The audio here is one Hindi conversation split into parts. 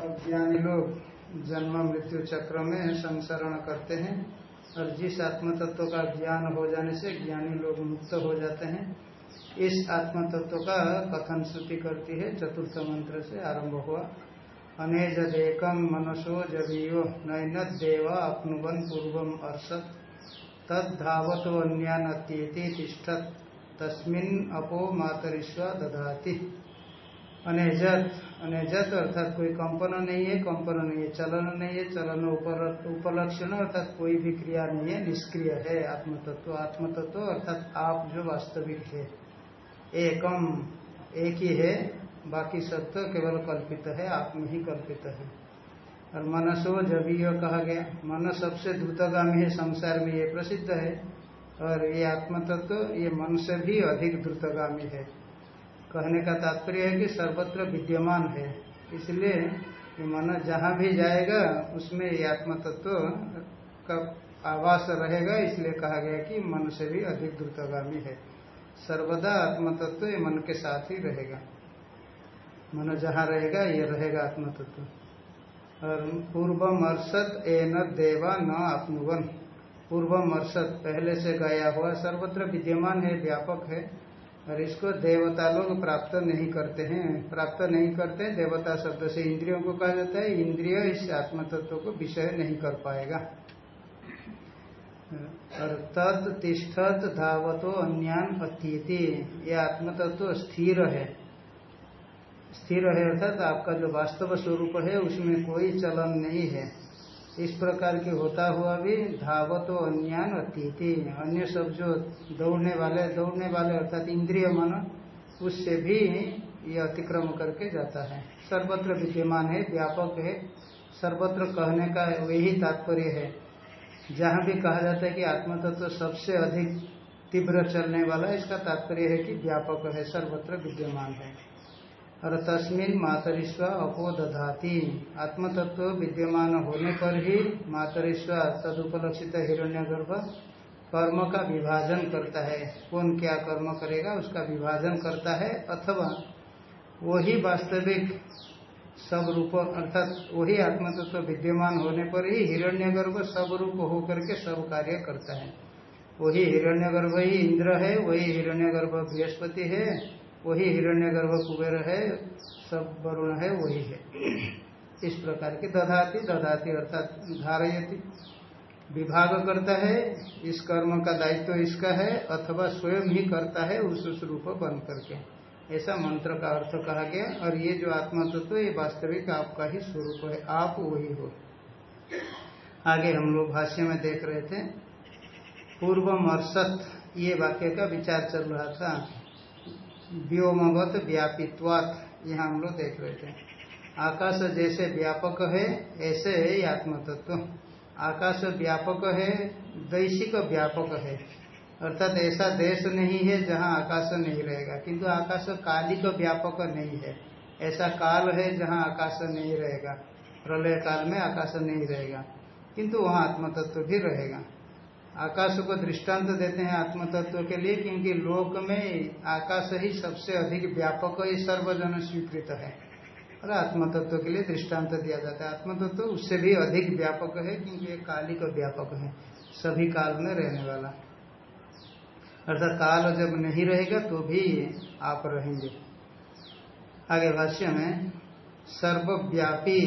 अज्ञानी लोग जन्म मृत्यु चक्र में संसरण करते हैं और जिस आत्म तत्व का ज्ञान हो जाने से ज्ञानी लोग मुक्त हो जाते हैं। इस आत्म तत्व का कथन श्रुति करती है, चतुर्थ मंत्र से आरंभ हुआ। अनेजदेकम मनसो जवीयो नैन देव अपनुवन पूर्वम अर्षत। तद्धावतो अन्यानत्येति तिष्ठत तस्मिन अपो मातरिश्व दधाति। अनेजत अनेजत अर्थात कोई कंपन नहीं है, कंपन नहीं है, चलन नहीं है, चलन उपलक्षण अर्थात कोई भी क्रिया नहीं है, निष्क्रिय है, आत्मतत्व आत्मतत्व अर्थात आप जो वास्तविक है। एकम, एक ही है, बाकी तो केवल कल्पित है आप में ही कल्पित है। और मनसो जब यह कहा गया, मन सबसे द्रुतगामी है, संसार में ये प्रसिद्ध है। और ये आत्म तत्व तो ये मन से भी अधिक द्रुतगामी है। कहने का तात्पर्य है कि सर्वत्र विद्यमान है। इसलिए मन जहाँ भी जाएगा, उसमें ये आत्म तत्व का आवास रहेगा। इसलिए कहा गया कि मन से भी अधिक द्रुतगामी है। सर्वदा आत्म तत्व ये मन के साथ ही रहेगा। मन जहाँ रहेगा, ये रहेगा आत्म तत्व और पूर्वम अर्षत ए न देवा न आत्मवन पूर्वम अर्षद पहले से गया हुआ सर्वत्र विद्यमान है, व्यापक है। और इसको देवता लोग प्राप्त नहीं करते हैं। प्राप्त नहीं करते, देवता शब्द से इंद्रियों को कहा जाता है। इंद्रिय इस आत्म तत्व को विषय नहीं कर पाएगा। और तत् तिष्ठत धावतो अन्यान अतीति ये आत्म तत्व स्थिर है। स्थिर है अर्थात आपका जो वास्तव स्वरूप है, उसमें कोई चलन नहीं है। इस प्रकार के होता हुआ भी धावतो अन्यान अतीति। अन्य सब जो दौड़ने वाले दौड़ने वाले अर्थात इंद्रिय मन, उससे भी ये अतिक्रम करके जाता है। सर्वत्र विद्यमान है, व्यापक है। सर्वत्र कहने का वही तात्पर्य है। जहाँ भी कहा जाता है कि आत्म तत्व तो सबसे अधिक तीव्र चलने वाला, इसका तात्पर्य है कि व्यापक है, सर्वत्र विद्यमान है। और तस्मिन मातरिश्व अपोदधाती। आत्मतत्व विद्यमान होने पर ही मातरिश्व तदुपलक्षित हिरण्यगर्भ कर्म का विभाजन करता है। कौन क्या कर्म करेगा उसका विभाजन करता है अथवा वही वास्तविक सब रूप अर्थात वही आत्मतत्व विद्यमान होने पर ही हिरण्यगर्भ सब रूप होकर के सब कार्य करता है। वही हिरण्यगर्भ ही इंद्र है, वही हिरण्यगर्भ बृहस्पति है वही हिरण्य गर्भ कुबेर है, सब वरुण है, वही है। इस प्रकार की दधाती दधाती अर्थात धारयती। विभाग करता है, इस कर्म का दायित्व तो इसका है, अथवा स्वयं ही करता है, उस रूप बन करके। ऐसा मंत्र का अर्थ कहा गया, और ये जो आत्मा तत्व तो ये वास्तविक आपका ही स्वरूप है, आप वही हो। आगे हम लोग भाष्य में देख रहे थे पूर्व मर्सत ये वाक्य का विचार चल रहा था। व्योमवत व्यापित्वात। यहाँ हम लोग देख रहे थे। आकाश जैसे व्यापक है, ऐसे है आत्म तत्व आकाश व्यापक है, दैशिक व्यापक है। अर्थात ऐसा देश नहीं है जहाँ आकाश नहीं रहेगा। किंतु आकाश कालिक व्यापक नहीं है। ऐसा काल है जहाँ आकाश नहीं रहेगा। प्रलय काल में आकाश नहीं रहेगा। किंतु वहाँ आत्मतत्व भी रहेगा। आकाश को दृष्टांत देते हैं आत्म तत्व के लिए, क्योंकि लोक में आकाश ही सबसे अधिक व्यापक ही सर्वजन स्वीकृत है। और आत्म तत्व के लिए दृष्टांत दिया जाता है। आत्म तत्व उससे भी अधिक व्यापक है, क्योंकि ये कालिक व्यापक है, सभी काल में रहने वाला। अर्थात काल जब नहीं रहेगा तो भी आप रहेंगे। आगे भाष्य में, सर्वव्यापी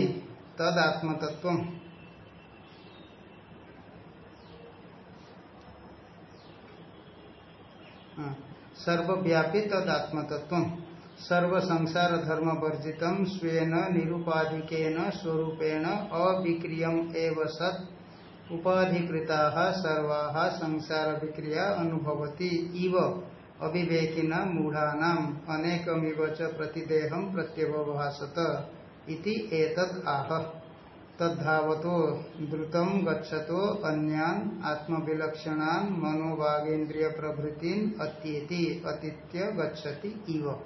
तद आत्म तत्व सर्वव्यापी तदात्मतत्व सर्व संसार धर्म वर्जित स्वेन निरुपाधिकेन स्वरूपेण अविक्रियम एव सत्। उपाधिकृता सर्वा संसार विक्रिया अनुभवती इव अविवेकिना मूढ़ाना अनेकमिव च प्रतिदेहम प्रत्यवभासत इति एतद आह। तद्धावतो द्रुतम गच्छतो अन्यान आत्मविलक्षणान मनोवागेन्द्रिय प्रभृतिन अत्येति अतिथ्य गच्छति इव।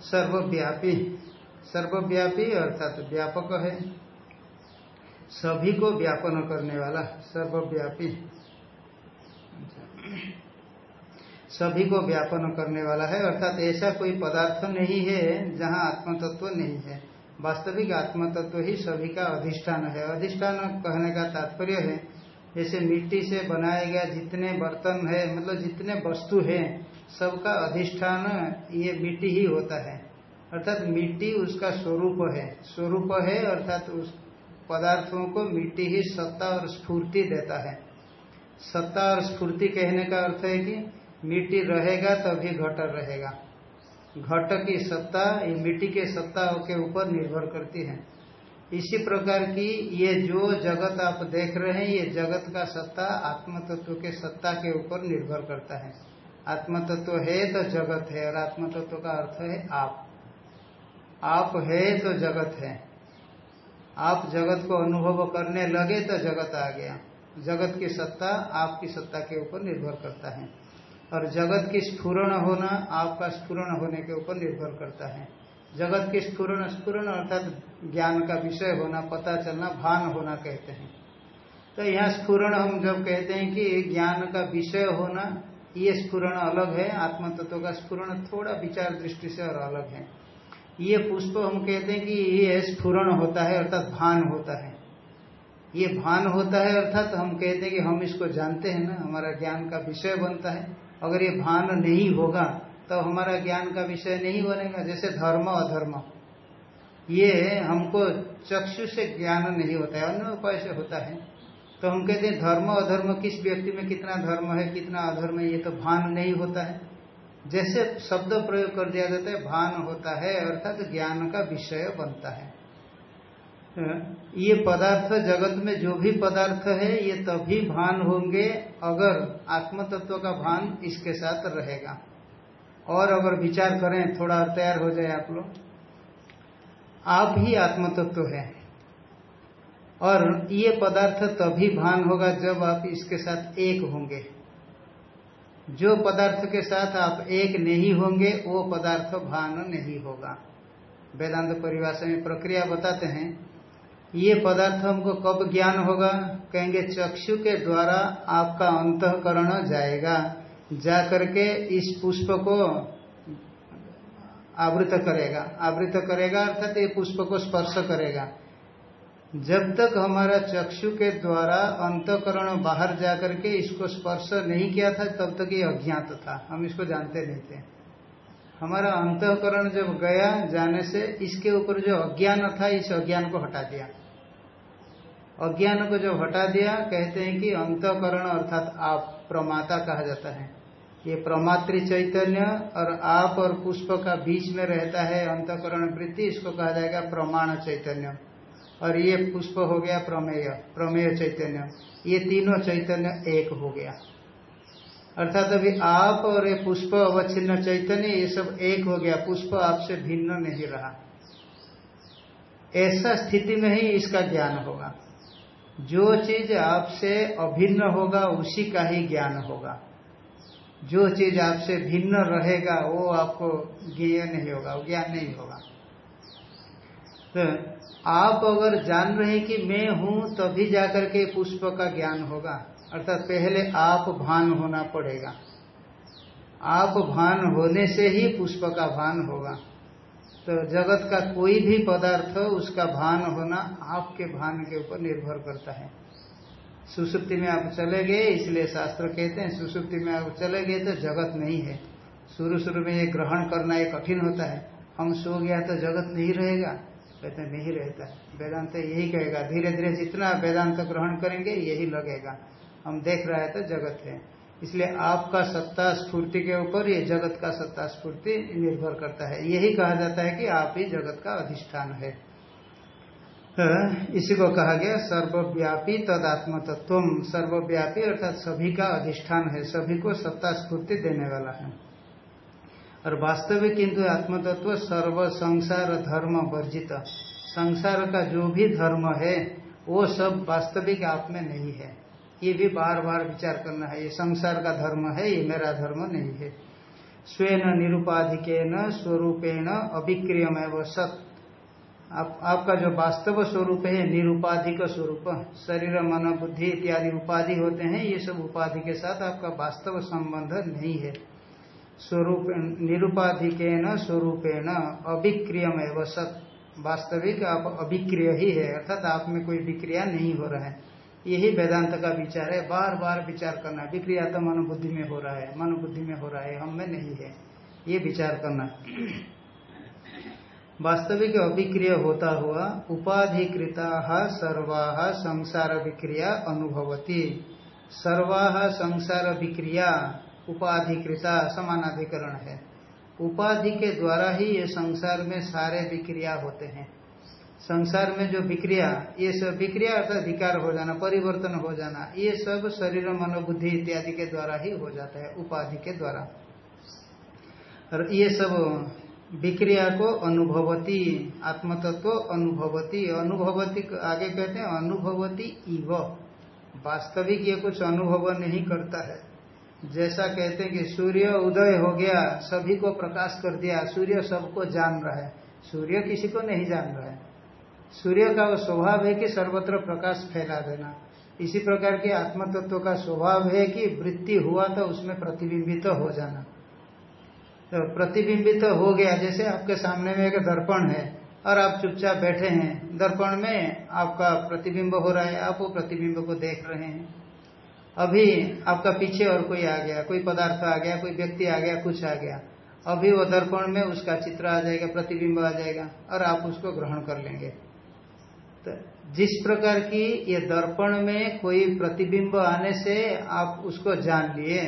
सर्वव्यापी। सर्वव्यापी अर्थात तो व्यापक है। सभी को व्यापन करने वाला सर्वव्यापी। सभी को व्यापन करने वाला है। अर्थात ऐसा कोई पदार्थ नहीं है जहाँ आत्म तत्व नहीं है। वास्तविक आत्म तत्व ही सभी का अधिष्ठान है। अधिष्ठान कहने का तात्पर्य है, जैसे मिट्टी से बनाए गया जितने बर्तन है मतलब जितने वस्तु है, सबका अधिष्ठान ये मिट्टी ही होता है। अर्थात मिट्टी उसका स्वरूप है। स्वरूप है, अर्थात उस पदार्थों को मिट्टी ही सत्ता और स्फूर्ति देता है। सत्ता और स्फूर्ति कहने का अर्थ है कि मिट्टी रहेगा तभी घटर रहेगा। घट की सत्ता, ये मिट्टी के सत्ता के ऊपर निर्भर करती है। इसी प्रकार की ये जो जगत आप देख रहे हैं, ये जगत का सत्ता आत्म तत्व के सत्ता के ऊपर निर्भर करता है। आत्म तत्व है तो जगत है, और आत्म तत्व का अर्थ है आप। आप है तो जगत है। आप जगत को अनुभव करने लगे तो जगत आ गया। जगत की सत्ता आपकी सत्ता के ऊपर निर्भर करता है। और जगत की स्फुरण होना आपका स्फुरण होने के ऊपर निर्भर करता है। जगत की स्फुरण स्फुरण अर्थात ज्ञान का विषय होना, पता चलना, भान होना कहते हैं। तो यहाँ स्फुरण हम जब कहते हैं कि ज्ञान का विषय होना, ये स्फुरण अलग है आत्म तत्व का स्फुरण थोड़ा विचार दृष्टि से और अलग है। ये पुष्प हम कहते हैं कि ये स्फुरण होता है, अर्थात भान होता है। ये भान होता है, अर्थात हम कहते हैं कि हम इसको जानते हैं ना, हमारा ज्ञान का विषय बनता है। अगर ये भान नहीं होगा तो हमारा ज्ञान का विषय नहीं बनेगा, जैसे धर्म अधर्म। ये हमको चक्षु से ज्ञान नहीं होता है, अन्य उपाय से होता है। तो हम कहते हैं, धर्म अधर्म, किस व्यक्ति में कितना धर्म है, कितना अधर्म है, ये तो भान नहीं होता है। जैसे शब्द प्रयोग कर दिया जाता है, भान होता है, अर्थात तो ज्ञान का विषय बनता है। ये पदार्थ जगत में जो भी पदार्थ है, ये तभी भान होंगे अगर आत्म तत्व का भान इसके साथ रहेगा। और अगर विचार करें, थोड़ा तैयार हो जाए आप लोग। आप ही आत्म तत्व है। और ये पदार्थ तभी भान होगा जब आप इसके साथ एक होंगे। जो पदार्थ के साथ आप एक नहीं होंगे, वो पदार्थ भान नहीं होगा। वेदांत परिभाषा में प्रक्रिया बताते हैं। ये पदार्थ हमको कब ज्ञान होगा? कहेंगे चक्षु के द्वारा आपका अंतकरण जाएगा। जा करके इस पुष्प को आवृत करेगा। आवृत करेगा अर्थात ये पुष्प को स्पर्श करेगा। जब तक हमारा चक्षु के द्वारा अंतकरण बाहर जाकर के इसको स्पर्श नहीं किया था, तब तक ये अज्ञात था। हम इसको जानते नहीं थे। हमारा अंतकरण जब गया जाने से, इसके ऊपर जो अज्ञान था, इस अज्ञान को हटा दिया। अज्ञान को जब हटा दिया, कहते हैं कि अंतकरण अर्थात आप, प्रमाता कहा जाता है। ये प्रमातृ चैतन्य और आप और पुष्प का बीच में रहता है अंतकरण वृत्ति, इसको कहा जाएगा प्रमाण चैतन्य। और ये पुष्प हो गया प्रमेय प्रमेय चैतन्य। ये तीनों चैतन्य एक हो गया। अर्थात अभी आप और ये पुष्प अवच्छिन्न चैतन्य, ये सब एक हो गया। पुष्प आपसे भिन्न नहीं रहा। ऐसा स्थिति में ही इसका ज्ञान होगा। जो चीज़ आपसे अभिन्न होगा, उसी का ही ज्ञान होगा। जो चीज़ आपसे भिन्न रहेगा, वो आपको ज्ञेय नहीं होगा, वो ज्ञान नहीं होगा। तो आप अगर जान रहे कि मैं हूँ, तभी तो जाकर के पुष्प का ज्ञान होगा। अर्थात पहले आप भान होना पड़ेगा। आप भान होने से ही पुष्प का भान होगा। तो जगत का कोई भी पदार्थ उसका भान होना आपके भान के ऊपर निर्भर करता है। सुसुप्ति में आप चले गए, इसलिए शास्त्र कहते हैं, सुसुप्ति में आप चले गए तो जगत नहीं है। शुरू शुरू में ये ग्रहण करना ये कठिन होता है। हम सो गया तो जगत नहीं रहेगा, कहते नहीं रहता। वेदांत यही कहेगा धीरे धीरे जितना वेदांत ग्रहण करेंगे, यही लगेगा। हम देख रहे हैं तो जगत है। इसलिए आपका सत्ता स्फूर्ति के ऊपर ये जगत का सत्ता स्फूर्ति निर्भर करता है। यही कहा जाता है कि आप ही जगत का अधिष्ठान है। इसी को कहा गया सर्वव्यापी तदात्म तत्व सर्वव्यापी अर्थात सभी का अधिष्ठान है। सभी को सत्ता स्फूर्ति देने वाला है। और वास्तविक किंतु आत्म तत्व सर्व संसार धर्म वर्जित। संसार का जो भी धर्म है, वो सब वास्तविक आप में नहीं है। ये भी बार बार विचार करना है ये संसार का धर्म है ये मेरा धर्म नहीं है। स्वेन निरुपाधिकेन स्वरूपेण अभिक्रियमय सत। आप, आपका जो वास्तव स्वरूप है निरुपाधिक स्वरूप शरीर मन बुद्धि इत्यादि उपाधि होते हैं ये सब उपाधि के साथ आपका वास्तव संबंध नहीं है। स्वरूप निरुपाधिकेन स्वरूपेण अभिक्रियम एवं सत। वास्तविक आप अभिक्रिय ही है अर्थात आप में कोई विक्रिया नहीं हो रहा है। यही वेदांत का विचार है। बार बार विचार करना। विक्रिया तो मनोबुद्धि में हो रहा है। मनोबुद्धि में हो रहा है। हम में नहीं है। ये विचार करना। वास्तविक अभिक्रिय होता हुआ उपाधिकृता सर्वा संसार विक्रिया अनुभवती। सर्वा संसार विक्रिया उपाधिकृता समानाधिकरण है। उपाधि के द्वारा ही ये संसार में सारे विक्रिया होते हैं। संसार में जो विक्रिया, ये सब विक्रिया अर्थात अधिकार हो जाना, परिवर्तन हो जाना, ये सब शरीर मनोबुद्धि इत्यादि के द्वारा ही हो जाता है, उपाधि के द्वारा। और ये सब विक्रिया को अनुभवती, आत्मतत्व अनुभवती अनुभवती आगे कहते हैं, अनुभवती इव। वास्तविक ये कुछ अनुभव नहीं करता है। जैसा कहते हैं कि सूर्य उदय हो गया, सभी को प्रकाश कर दिया, सूर्य सबको जान रहा है। सूर्य किसी को नहीं जान रहा है। सूर्य का स्वभाव है कि सर्वत्र प्रकाश फैला देना। इसी प्रकार के आत्म तत्व का स्वभाव है कि वृत्ति हुआ तो उसमें प्रतिबिंबित तो हो जाना। तो प्रतिबिंबित तो हो गया, जैसे आपके सामने में एक दर्पण है और आप चुपचाप बैठे हैं, दर्पण में आपका प्रतिबिंब हो रहा है, आप वो प्रतिबिंब को देख रहे हैं। अभी आपका पीछे और कोई आ गया, कोई पदार्थ आ गया, कोई व्यक्ति आ गया, कुछ आ गया। अभी वो दर्पण में उसका चित्र आ जाएगा, प्रतिबिंब आ जाएगा और आप उसको ग्रहण कर लेंगे। तो जिस प्रकार की ये दर्पण में कोई प्रतिबिंब आने से आप उसको जान लिए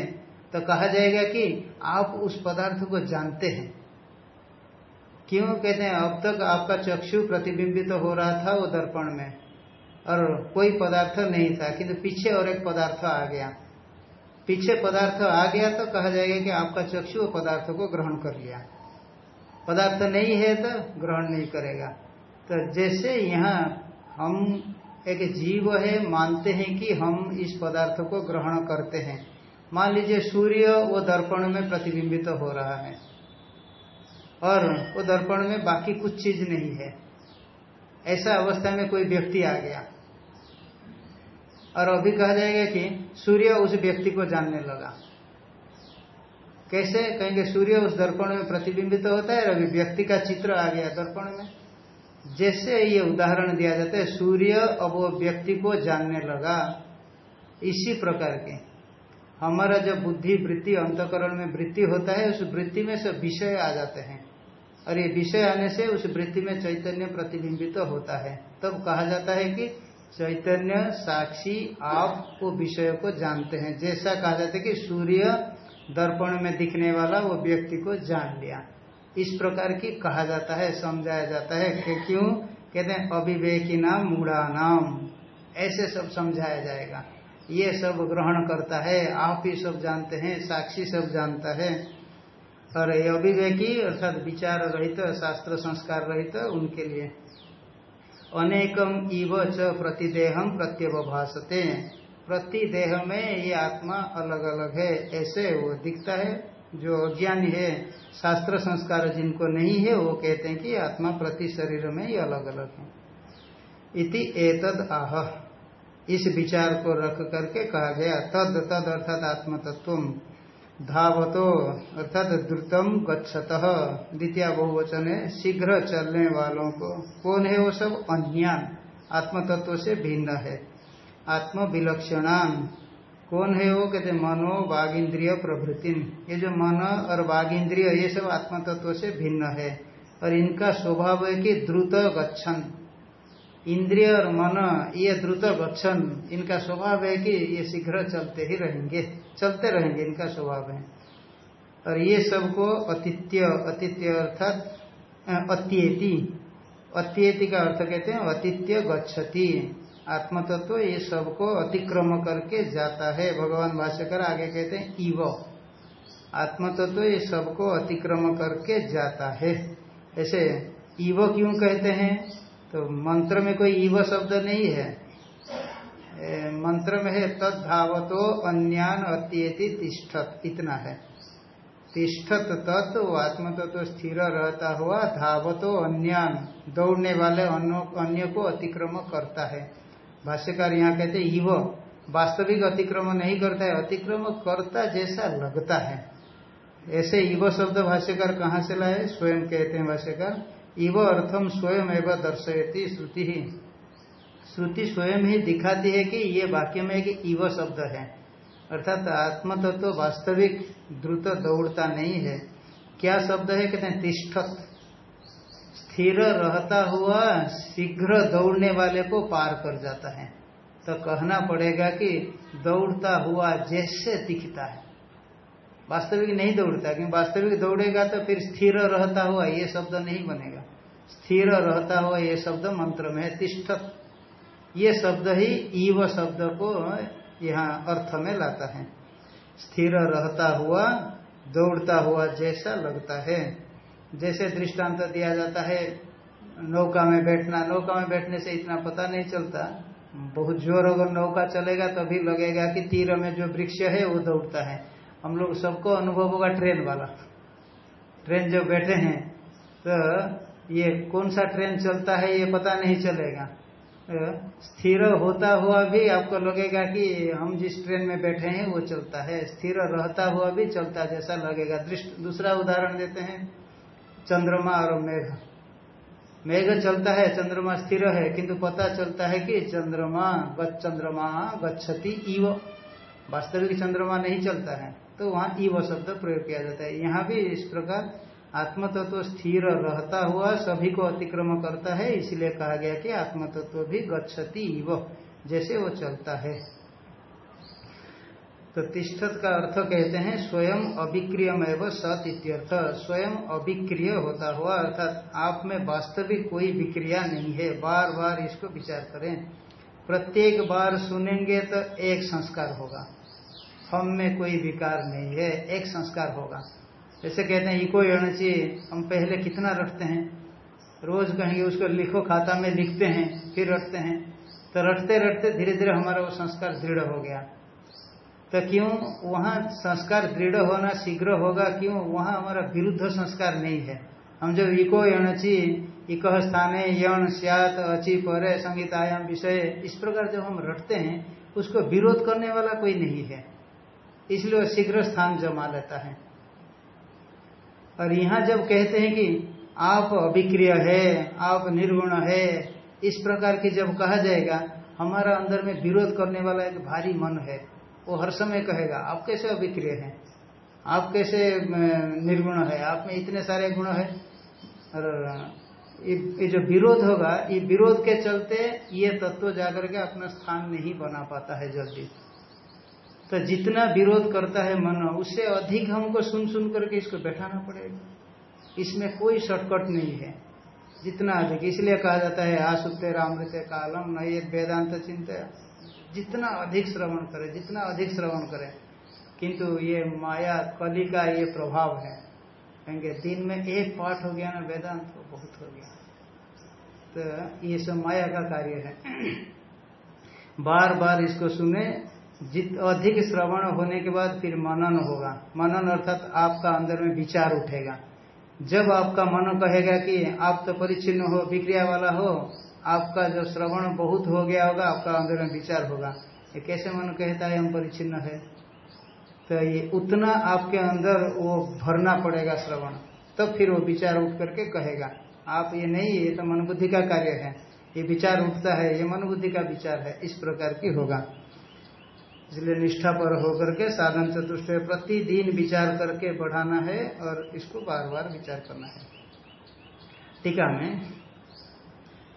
तो कहा जाएगा कि आप उस पदार्थ को जानते हैं। क्यों? कहते हैं, अब तक आपका चक्षु प्रतिबिंबित तो हो रहा था वो दर्पण में, और कोई पदार्थ नहीं था, किंतु पीछे और एक पदार्थ आ गया। पीछे पदार्थ आ गया तो कहा जाएगा कि आपका चक्षु वो पदार्थ को ग्रहण कर लिया। पदार्थ नहीं है तो ग्रहण नहीं करेगा। तो जैसे यहाँ हम एक जीव है, मानते हैं कि हम इस पदार्थ को ग्रहण करते हैं। मान लीजिए सूर्य वो दर्पण में प्रतिबिंबित तो हो रहा है और वो दर्पण में बाकी कुछ चीज़ नहीं है। ऐसा अवस्था में कोई व्यक्ति आ गया और अभी कहा जाएगा कि सूर्य उस व्यक्ति को जानने लगा। कैसे? कहेंगे, सूर्य उस दर्पण में प्रतिबिंबित तो होता है और अभी व्यक्ति का चित्र आ गया दर्पण में। जैसे ये उदाहरण दिया जाता है, सूर्य अब वो व्यक्ति को जानने लगा। इसी प्रकार के। हमारा जब बुद्धि वृत्ति, अंतकरण में वृत्ति होता है, उस वृत्ति में सब विषय आ जाते हैं। और ये विषय आने से उस वृत्ति में चैतन्य प्रतिबिंबित तो होता है। तब कहा जाता है कि चैतन्य साक्षी आप वो विषय को जानते हैं। जैसा कहा जाता है कि सूर्य दर्पण में दिखने वाला वो व्यक्ति को जान लिया। इस प्रकार की कहा जाता है, समझाया जाता है कि क्यों? कहते हैं, अविवेकी नाम, मूढ़ा नाम। ऐसे सब समझाया जाएगा। ये सब ग्रहण करता है, आप ही सब जानते हैं, साक्षी सब जानता है। और ये अभिवेकी अर्थात विचार रहित, शास्त्र संस्कार रहित, उनके लिए। अनेकम इव च प्रतिदेहम प्रत्यवभाषते प्रतिदेह में ये आत्मा अलग अलग है, ऐसे वो दिखता है। जो अज्ञानी है, शास्त्र संस्कार जिनको नहीं है, वो कहते हैं कि आत्मा प्रति शरीर में ये अलग अलग है। इति एतद आह। इस विचार को रख करके कहा गया, तद तद अर्थात आत्म तत्व धावतो, अर्थात द्रुतम गच्छत। द्वितीय बहुवचन है, शीघ्र चलने वालों को। कौन है वो सब? अन्यान आत्म तत्व से भिन्न है। आत्म विलक्षणान कौन है वो? कहते मनो बाघ इंद्रिय प्रभृति ये जो मन और बाघ इंद्रिय ये सब आत्म तत्व से भिन्न है। और इनका स्वभाव है कि द्रुत गच्छन इंद्रिय और मन, ये द्रुत गच्छन इनका स्वभाव है कि ये शीघ्र चलते ही रहेंगे। चलते रहेंगे, इनका स्वभाव है। और ये सबको अतिथ्य अतिथ्य अर्थात अत्येति। अत्येति का अर्थ कहते हैं अतिथ्य गच्छति। आत्मतत्व तो ये सबको अतिक्रम करके जाता है। भगवान भाष्यकर आगे कहते हैं इव। आत्मतत्व तो ये सबको अतिक्रम करके जाता है। ऐसे इव क्यों कहते हैं? तो मंत्र में कोई ईव शब्द नहीं है। ए, मंत्र में है तद धावतो अन्यान अत्येति तिष्ठत। इतना है। तिष्ठत तत् वो आत्म तो स्थिर रहता हुआ धावतो अन्यान दौड़ने वाले अन्य को अतिक्रम करता है। भाष्यकार यहाँ कहते ईव वास्तविक अतिक्रम नहीं करता है अतिक्रम करता जैसा लगता है। ऐसे इव शब्द भाष्यकार कहाँ से लाए? स्वयं कहते हैं भाष्यकार इव अर्थम स्वयं एवं दर्शयती श्रुति। ही श्रुति स्वयं ही दिखाती है कि ये वाक्य में एक इव शब्द है। अर्थात आत्म तत्व तो वास्तविक द्रुत दौड़ता नहीं है। क्या शब्द है? कहते हैं, तिष्ठत। स्थिर रहता हुआ शीघ्र दौड़ने वाले को पार कर जाता है। तो कहना पड़ेगा कि दौड़ता हुआ जैसे दिखता है। वास्तविक नहीं दौड़ता, क्योंकि वास्तविक दौड़ेगा तो फिर स्थिर रहता हुआ ये शब्द नहीं बनेगा। स्थिर रहता हुआ ये शब्द मंत्र में तिष्ठत ये शब्द ही ईव शब्द को यहाँ अर्थ में लाता है। स्थिर रहता हुआ, दौड़ता हुआ जैसा लगता है। जैसे दृष्टांत दिया जाता है, नौका में बैठना, नौका में बैठने से इतना पता नहीं चलता। बहुत ज़ोर अगर नौका चलेगा, तभी लगेगा कि तीर में जो वृक्ष है, वो दौड़ता है। हम लोग सबको अनुभव होगा ट्रेन वाला। ट्रेन जब बैठे हैं तो ये कौन सा ट्रेन चलता है, ये पता नहीं चलेगा। तो स्थिर होता हुआ भी आपको लगेगा कि हम जिस ट्रेन में बैठे हैं, वो चलता है। स्थिर रहता हुआ भी चलता जैसा लगेगा। दूसरा उदाहरण देते हैं। चंद्रमा और मेघ। मेघ चलता है, चंद्रमा स्थिर है, किंतु पता चलता है कि चंद्रमा चंद्रमा गच्छति इव। वास्तविक चंद्रमा नहीं चलता है तो वहाँ ईव शब्द प्रयोग किया जाता है। यहाँ भी इस प्रकार आत्म तत्व स्थिर रहता हुआ सभी को अतिक्रम करता है, इसलिए कहा गया कि आत्म तत्व भी गच्छति इव, जैसे वो चलता है। तो तिष्ठत का अर्थ कहते हैं स्वयं अभिक्रियमय सत इत्यर्थ। स्वयं अभिक्रिय होता हुआ अर्थात आप में वास्तविक कोई विक्रिया नहीं है। बार बार इसको विचार करें। प्रत्येक बार सुनेंगे तो एक संस्कार होगा। हम में कोई विकार नहीं है, एक संस्कार होगा। जैसे कहते हैं, इको एणची हम पहले कितना रटते हैं? रोज कहेंगे उसको लिखो खाता में लिखते हैं, फिर रटते हैं। तो रटते रटते धीरे धीरे हमारा वो संस्कार दृढ़ हो गया। तो क्यों? वहाँ संस्कार दृढ़ होना शीघ्र होगा, क्यों? वहाँ हमारा विरुद्ध संस्कार नहीं है। हम जब इको यणची इक स्थाने यण सियात, अची परे संगीतायाम विषय, इस प्रकार जब हम रटते हैं, उसको विरोध करने वाला कोई नहीं है। इसलिए वह शीघ्र स्थान जमा लेता है। और यहाँ जब कहते हैं कि आप अभिक्रिय है, आप निर्गुण है, इस प्रकार की जब कहा जाएगा, हमारा अंदर में विरोध करने वाला एक भारी मन है। वो हर समय कहेगा, आप कैसे अभिक्रिय हैं? आप कैसे निर्गुण है? आप में इतने सारे गुण है? और ये जो विरोध होगा, ये विरोध के चलते ये तत्व जाकर के अपना स्थान नहीं बना पाता है जल्दी। तो जितना विरोध करता है मन, उससे अधिक हमको सुन सुन करके इसको बैठाना पड़ेगा। इसमें कोई शॉर्टकट नहीं है। जितना अधिक, इसलिए कहा जाता है, आसुते रामृत कालम, न ये वेदांत चिंता जितना अधिक श्रवण करे, जितना अधिक श्रवण करे। किंतु ये माया, कली का ये प्रभाव है। कहेंगे, दिन में एक पाठ हो गया ना, वेदांत तो बहुत हो गया। तो ये सब माया का कार्य है। बार बार इसको सुने, जित अधिक श्रवण होने के बाद फिर मनन होगा। मनन अर्थात आपका अंदर में विचार उठेगा। जब आपका मन कहेगा कि आप तो परिचिन्न हो, विक्रिया वाला हो आपका जो श्रवण बहुत हो गया होगा, आपका अंदर में विचार होगा। ये कैसे मन कहता है, हम परिचिन्न है। तो ये उतना आपके अंदर वो भरना पड़ेगा श्रवण, तब तो फिर वो विचार उठ करके कहेगा। आप ये नहीं, ये तो मन बुद्धि का कार्य है। ये विचार उठता है, ये मन बुद्धि का विचार है, इस प्रकार की होगा। इसलिए निष्ठा पर होकर के साधन चतुष्ट प्रतिदिन विचार करके बढ़ाना है और इसको बार बार विचार करना है। टीका में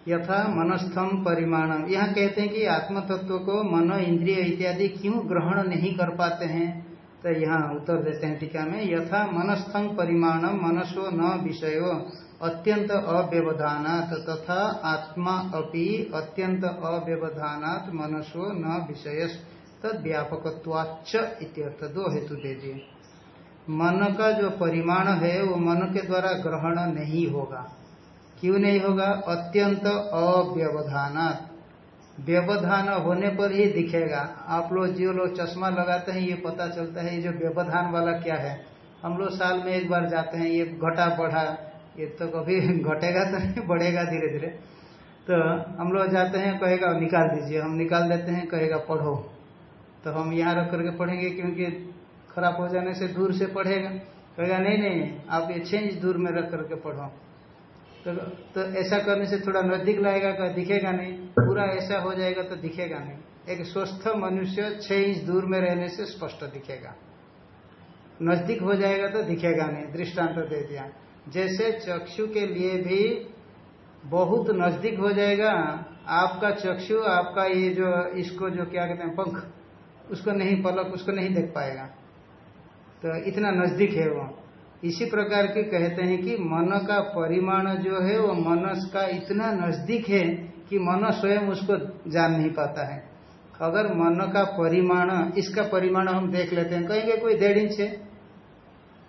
यथा मनस्थम परिमाण। यहाँ कहते हैं कि आत्म तत्व को मनो, इंद्रिय इत्यादि क्यों ग्रहण नहीं कर पाते हैं? तो यहाँ उत्तर देते हैं टीका में, यथा मनस्थम परिमाणम मनसो न विषय, अत्यंत अव्यवधानात, तथा आत्मा अपि अत्यंत अव्यवधानात, मनसो न विषय तद व्यापकत्वाच इत्यर्थ दो हेतु दे दिए। मन का जो परिमाण है, वो मन के द्वारा ग्रहण नहीं होगा। क्यों नहीं होगा? अत्यंत अव्यवधान व्यवधान होने पर ही दिखेगा। आप लोग जो लोग चश्मा लगाते हैं, ये पता चलता है, ये जो व्यवधान वाला क्या है? हम लोग साल में एक बार जाते हैं, ये घटा बढ़ा, ये तो कभी घटेगा तो नहीं, बढ़ेगा धीरे धीरे। तो हम लोग जाते हैं, कहेगा, निकाल दीजिए। हम निकाल देते हैं, कहेगा, पढ़ो। तो हम यहाँ रख करके पढ़ेंगे क्योंकि खराब हो जाने से दूर से पढ़ेगा। कहेगा, नहीं नहीं, आप ये इंच दूर में रख करके पढ़ो। तो, तो ऐसा करने से थोड़ा नज़दीक लाएगा का दिखेगा नहीं। पूरा ऐसा हो जाएगा तो दिखेगा नहीं। एक स्वस्थ मनुष्य छह इंच दूर में रहने से स्पष्ट दिखेगा। नज़दीक हो जाएगा तो दिखेगा नहीं दृष्टांत तो दे दिया। जैसे चक्षु के लिए भी बहुत नज़दीक हो जाएगा आपका चक्षु आपका ये जो इसको जो क्या कहते हैं पंख उसको नहीं पलक उसको नहीं देख पाएगा। तो इतना नज़दीक है वो। इसी प्रकार के कहते हैं कि मन का परिमाण जो है, वो मनस का इतना नज़दीक है कि मन स्वयं उसको जान नहीं पाता है। अगर मन का परिमाण, इसका परिमाण हम देख लेते हैं, कहेंगे कोई डेढ़ इंच है,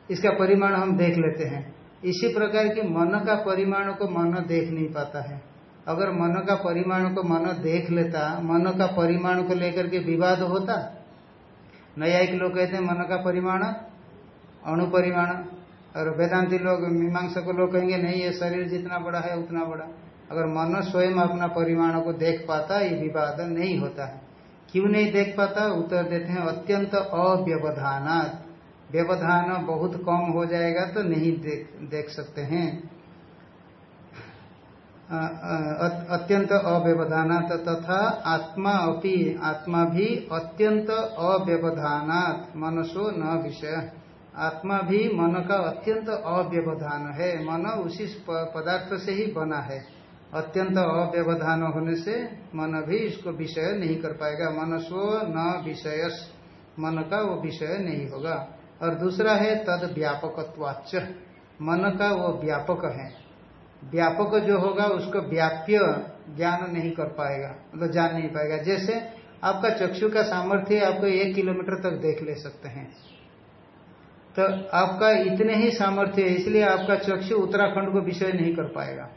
इसका परिमाण हम देख लेते हैं। इसी प्रकार की मन का परिमाण को मन देख नहीं पाता है। अगर मन का परिमाण को मन देख लेता, मन का परिमाण को लेकर के विवाद होता नया एक लोग कहते हैं मन का परिमाण अणुपरिमाण और वेदांति लोग मीमांसा को लोग कहेंगे, नहीं, ये शरीर जितना बड़ा है, उतना बड़ा। अगर मन स्वयं अपना परिमाण को देख पाता, ये विवाद नहीं होता है। क्यों नहीं देख पाता? उत्तर देते हैं, अत्यंत अव्यवधानात्। व्यवधान बहुत कम हो जाएगा तो नहीं देख देख सकते हैं। अत्यंत अव्यवधान तथा आत्मा अपि, आत्मा भी अत्यंत अव्यवधानात। मनसो न विषय। आत्मा भी मन का अत्यंत अव्यवधान है। मन उसी पदार्थ से ही बना है। अत्यंत अव्यवधान होने से मन भी इसको विषय नहीं कर पाएगा। मनसो न विषयस। मन का वो विषय नहीं होगा। और दूसरा है तद व्यापकत्वाच मन का वो व्यापक है। व्यापक जो होगा उसको व्याप्य ज्ञान नहीं कर पाएगा। मतलब जान नहीं पाएगा। जैसे आपका चक्षु का सामर्थ्य आपको एक किलोमीटर तक देख ले सकते हैं। तो आपका इतने ही सामर्थ्य है, इसलिए आपका चक्षु उत्तराखंड को विषय नहीं कर पाएगा।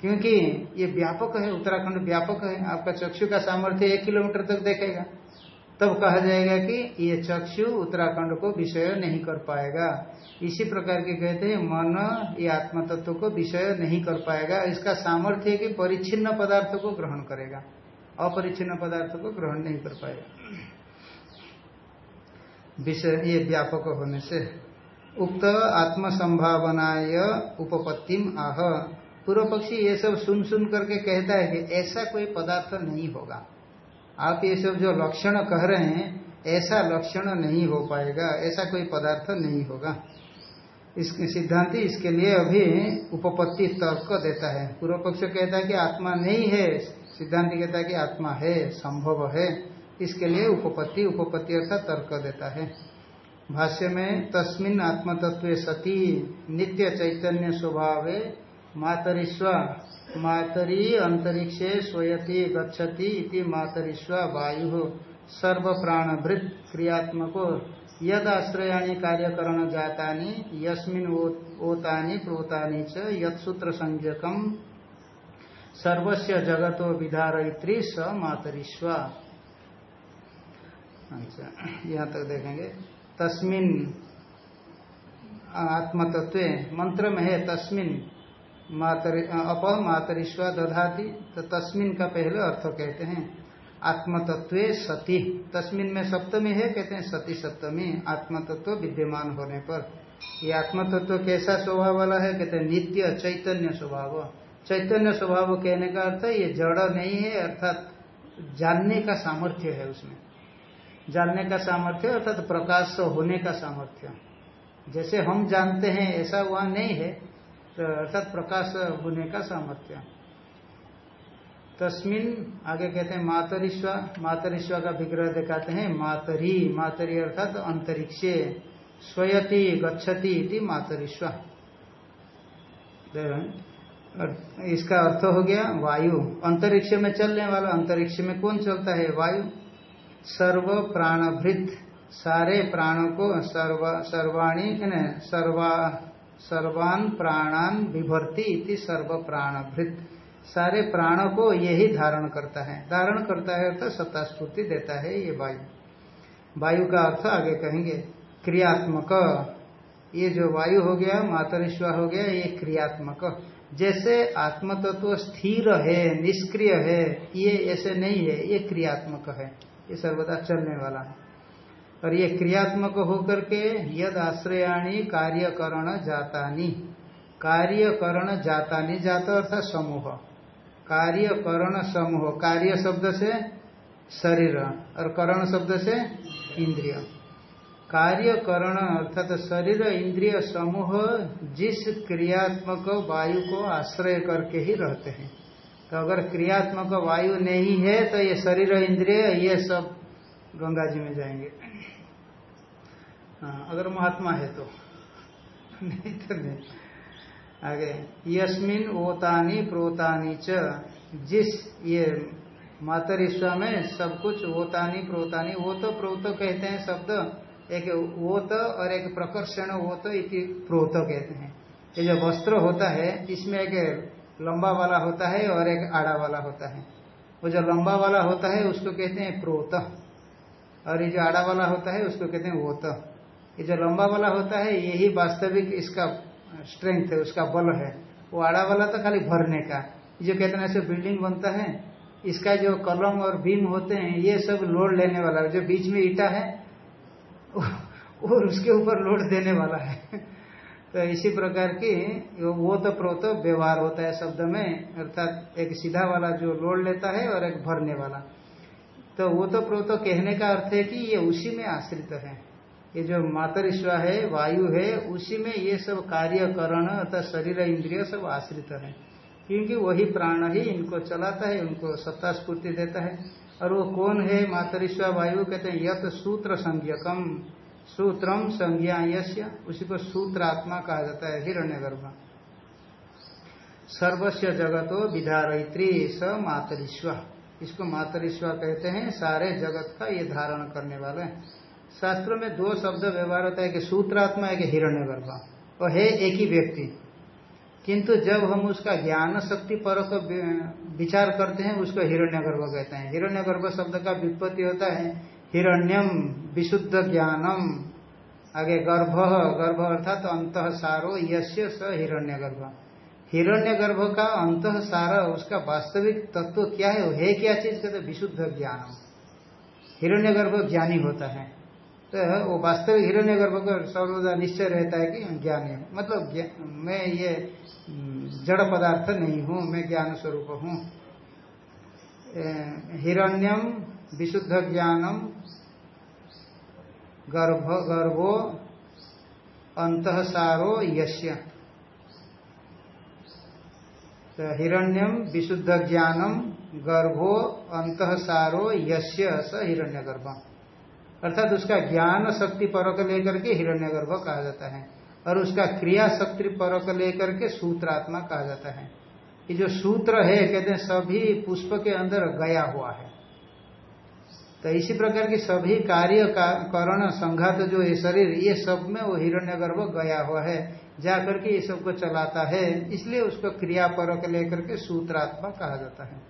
क्योंकि ये व्यापक है, उत्तराखंड व्यापक है, आपका चक्षु का सामर्थ्य एक किलोमीटर तक देखेगा। तब कहा जाएगा कि ये चक्षु उत्तराखंड को विषय नहीं कर पाएगा। इसी प्रकार के कहते हैं, मन ये आत्म तत्व को विषय नहीं कर पाएगा। इसका सामर्थ्य है कि परिच्छिन्न पदार्थ को ग्रहण करेगा। अपरिच्छिन्न पदार्थ को ग्रहण नहीं कर पाएगा। विषय ये व्यापक होने से उक्त आत्म संभावनाय उपपत्तिम आह। पूर्व पक्षी ये सब सुन सुन करके कहता है कि ऐसा कोई पदार्थ नहीं होगा। आप ये सब जो लक्षण कह रहे हैं, ऐसा लक्षण नहीं हो पाएगा, ऐसा कोई पदार्थ नहीं होगा। इसके सिद्धांति इसके लिए अभी उपपत्ति तर्क देता है। पूर्व पक्ष कहता है कि आत्मा नहीं है। सिद्धांति कहता है कि आत्मा है, संभव है। इसके लिए उपपत्ति उपपत्ति अर्थात तर्क देता है। भाष्य में, तस्मिन आत्म तत्व सती नित्य चैतन्य स्वभाव मातरिस्व मातरी अंतरिक्षे स्वयति गच्छति इति मातरिस्व वायु सर्व प्राणभृत क्रियात्मको। यद आश्रयाणी कार्यकरण जाता यस्मिन ओतानी प्रोतानी च यत्सूत्र संज्ञकम सर्वस्य जगतो विधारयित्री स मातरिस्व अच्छा यहाँ तक देखेंगे। तस्मिन आत्मतत्व मंत्र में है तस्मिन मातरि, अप मातरिश्व दधाती। तो तस्मिन का पहले अर्थ कहते हैं आत्मतत्व सती। तस्मिन में सप्तमी है, कहते हैं सती सप्तमी आत्मतत्व विद्यमान होने पर। ये आत्मतत्व कैसा स्वभाव वाला है? कहते हैं नित्य चैतन्य स्वभाव। चैतन्य स्वभाव कहने का अर्थ ये जड़ नहीं है, अर्थात जानने का सामर्थ्य है उसमें। जानने का सामर्थ्य अर्थात तो प्रकाश होने का सामर्थ्य। जैसे हम जानते हैं, ऐसा वहाँ नहीं है तो अर्थात प्रकाश होने का सामर्थ्य। तस्मिन, आगे कहते हैं, मातरिश्व। मातरिश्व का विग्रह दिखाते हैं, मातरी। मातरी अर्थात अंतरिक्षे। स्वयति, गच्छति इति मातरिश्व। इसका अर्थ हो गया वायु। अंतरिक्ष में चलने वाला अंतरिक्ष में कौन चलता है? वायु। सर्व प्राणभृत सारे प्राणों को सर्व, सर्वाणी सर्वा, सर्वान प्राणान विभर्ति इति सर्व प्राणभृत सारे प्राणों को यही धारण करता है। धारण करता है अर्थात सत्ता स्फूर्ति देता है ये वायु। वायु का अर्थ आगे कहेंगे, क्रियात्मक। ये जो वायु हो गया, मातरिश्वा हो गया, ये क्रियात्मक। जैसे आत्म तत्व स्थिर है, निष्क्रिय है, ये ऐसे नहीं है, ये क्रियात्मक है। ये सर्वदा चलने वाला है। और ये क्रियात्मक होकर के यद आश्रयाणी कार्यकरण जातानी। कार्यकरण जातानी जाता अर्थात समूह। कार्यकरण समूह, कार्य शब्द से शरीर और करण शब्द से इंद्रिय। कार्यकरण अर्थात शरीर, इंद्रिय, समूह जिस क्रियात्मक वायु को आश्रय करके ही रहते हैं। तो अगर क्रियात्मक वायु नहीं है तो ये शरीर इंद्रिय, ये सब गंगा जी में जाएँगे। हाँ अगर महात्मा है तो। नहीं तो नहीं। आगे, यस्मिन ओतानी प्रोतानी च, जिस ये मातरिश्वा में सब कुछ ओतानी प्रोतानी वो तो प्रोत कहते हैं शब्द, एक ओत और एक प्रकर्षण ओत इति प्रोत कहते हैं। ये जो वस्त्र होता है, इसमें एक लंबा वाला होता है और एक आड़ा वाला होता है। वो जो लंबा वाला होता है, उसको कहते हैं प्रोत। और ये जो आड़ा वाला होता है, उसको कहते हैं वोत। ये जो लंबा वाला होता है, यही वास्तविक इसका स्ट्रेंथ है, उसका बल है। वो आड़ा वाला तो खाली भरने का। जो कहते हैं ऐसे बिल्डिंग बनता है, इसका जो कलम और बीम होते हैं, ये सब लोड लेने वाला जो बीच में ईटा है और उसके ऊपर लोड देने वाला है। तो इसी प्रकार की वो तो प्रोत व्यवहार होता है शब्द में, अर्थात एक सीधा वाला जो लोड लेता है और एक भरने वाला। तो वो तो प्रोत कहने का अर्थ है कि ये उसी में आश्रित है। ये जो मातरिश्वा है, वायु है, उसी में ये सब कार्यकरण अर्थात शरीर इंद्रिय सब आश्रित है। क्योंकि वही प्राण ही इनको चलाता है, उनको सत्ता स्फूर्ति देता है। और वो कौन है? मातरिश्वा, वायु कहते हैं, यत सूत्र संज्ञकम। सूत्रम संज्ञा यश्य उसी को सूत्र आत्मा कहा जाता है हिरण्य गर्भ सर्वस्व जगतो विधारित्री स मातरिश्वा इसको मातरिश्वा कहते हैं, सारे जगत का ये धारण करने वाले। शास्त्रों में दो शब्द व्यवहार होता है कि सूत्रात्मा एक हिरण्य गर्भ और है एक ही व्यक्ति। किंतु जब हम उसका ज्ञान शक्ति पर विचार करते हैं, उसको हिरण्य गर्भ कहते हैं। हिरण्य गर्भ शब्द का व्युत्पत्ति होता है हिरण्यम विशुद्ध ज्ञानम आगे गर्भ गर्भ अर्थात तो अंत सारो यश्य स हिरण्य गर्भ हिरण्य गर्भ का अंत सार उसका वास्तविक तत्व क्या है? है क्या चीज़? कहते विशुद्ध ज्ञानम हिरण्य गर्भ ज्ञानी होता है। तो वो वास्तविक हिरण्य गर्भ का सर्वदा निश्चय रहता है कि ज्ञानी हूँ। मतलब मैं ये जड़ पदार्थ नहीं हूँ, मैं ज्ञान स्वरूप हूँ हिरण्यम विशुद्ध ज्ञानम गर्भ, गर्भो अंत सारो यश्य तो हिरण्यम विशुद्ध ज्ञानम गर्भो अंत सारो यश्य स हिरण्य गर्भ अर्थात उसका ज्ञान शक्ति परक लेकर के हिरण्य गर्भ कहा जाता है, और उसका क्रिया शक्ति परक लेकर के सूत्रात्मा कहा जाता है। ये जो सूत्र है, कहते हैं, सभी पुष्प के अंदर गया हुआ है। तो इसी प्रकार की सभी कार्य का करण, संघात जो ये शरीर, ये सब में वो हिरण्य गर्भ गया हुआ है। जाकर के ये सबको चलाता है। इसलिए उसको क्रिया परक लेकर के सूत्रात्मा कहा जाता है।